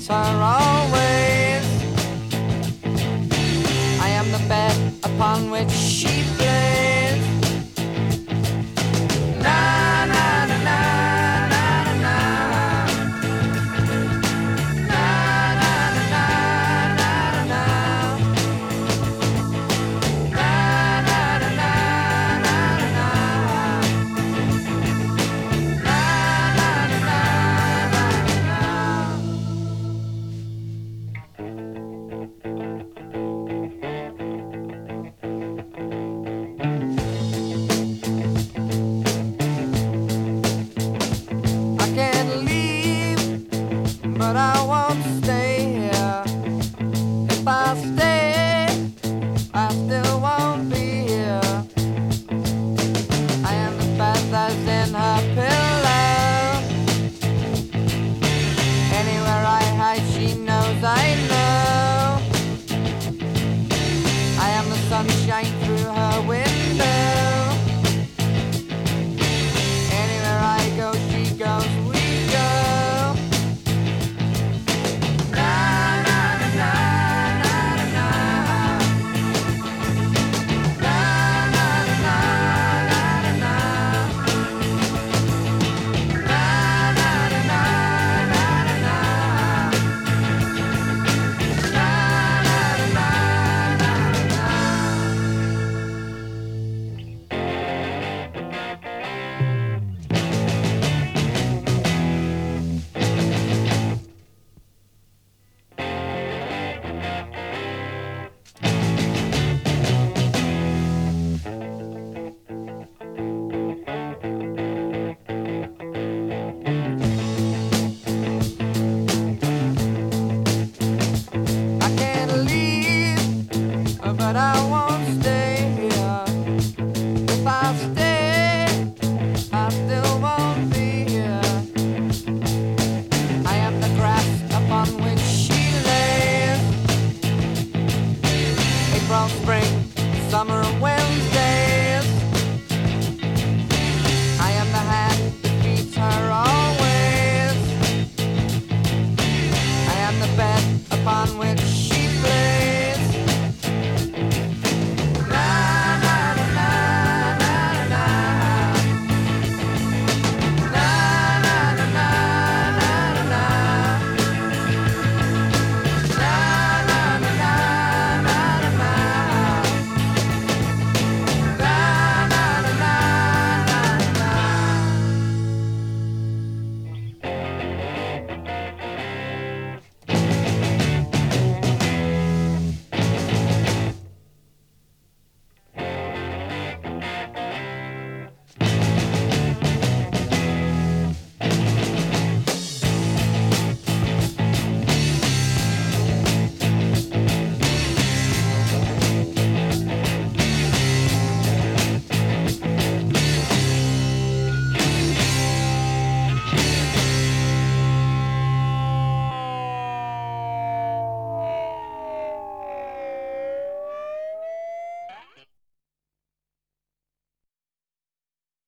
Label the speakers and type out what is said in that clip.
Speaker 1: nights are always. I am the bed upon which stay I want.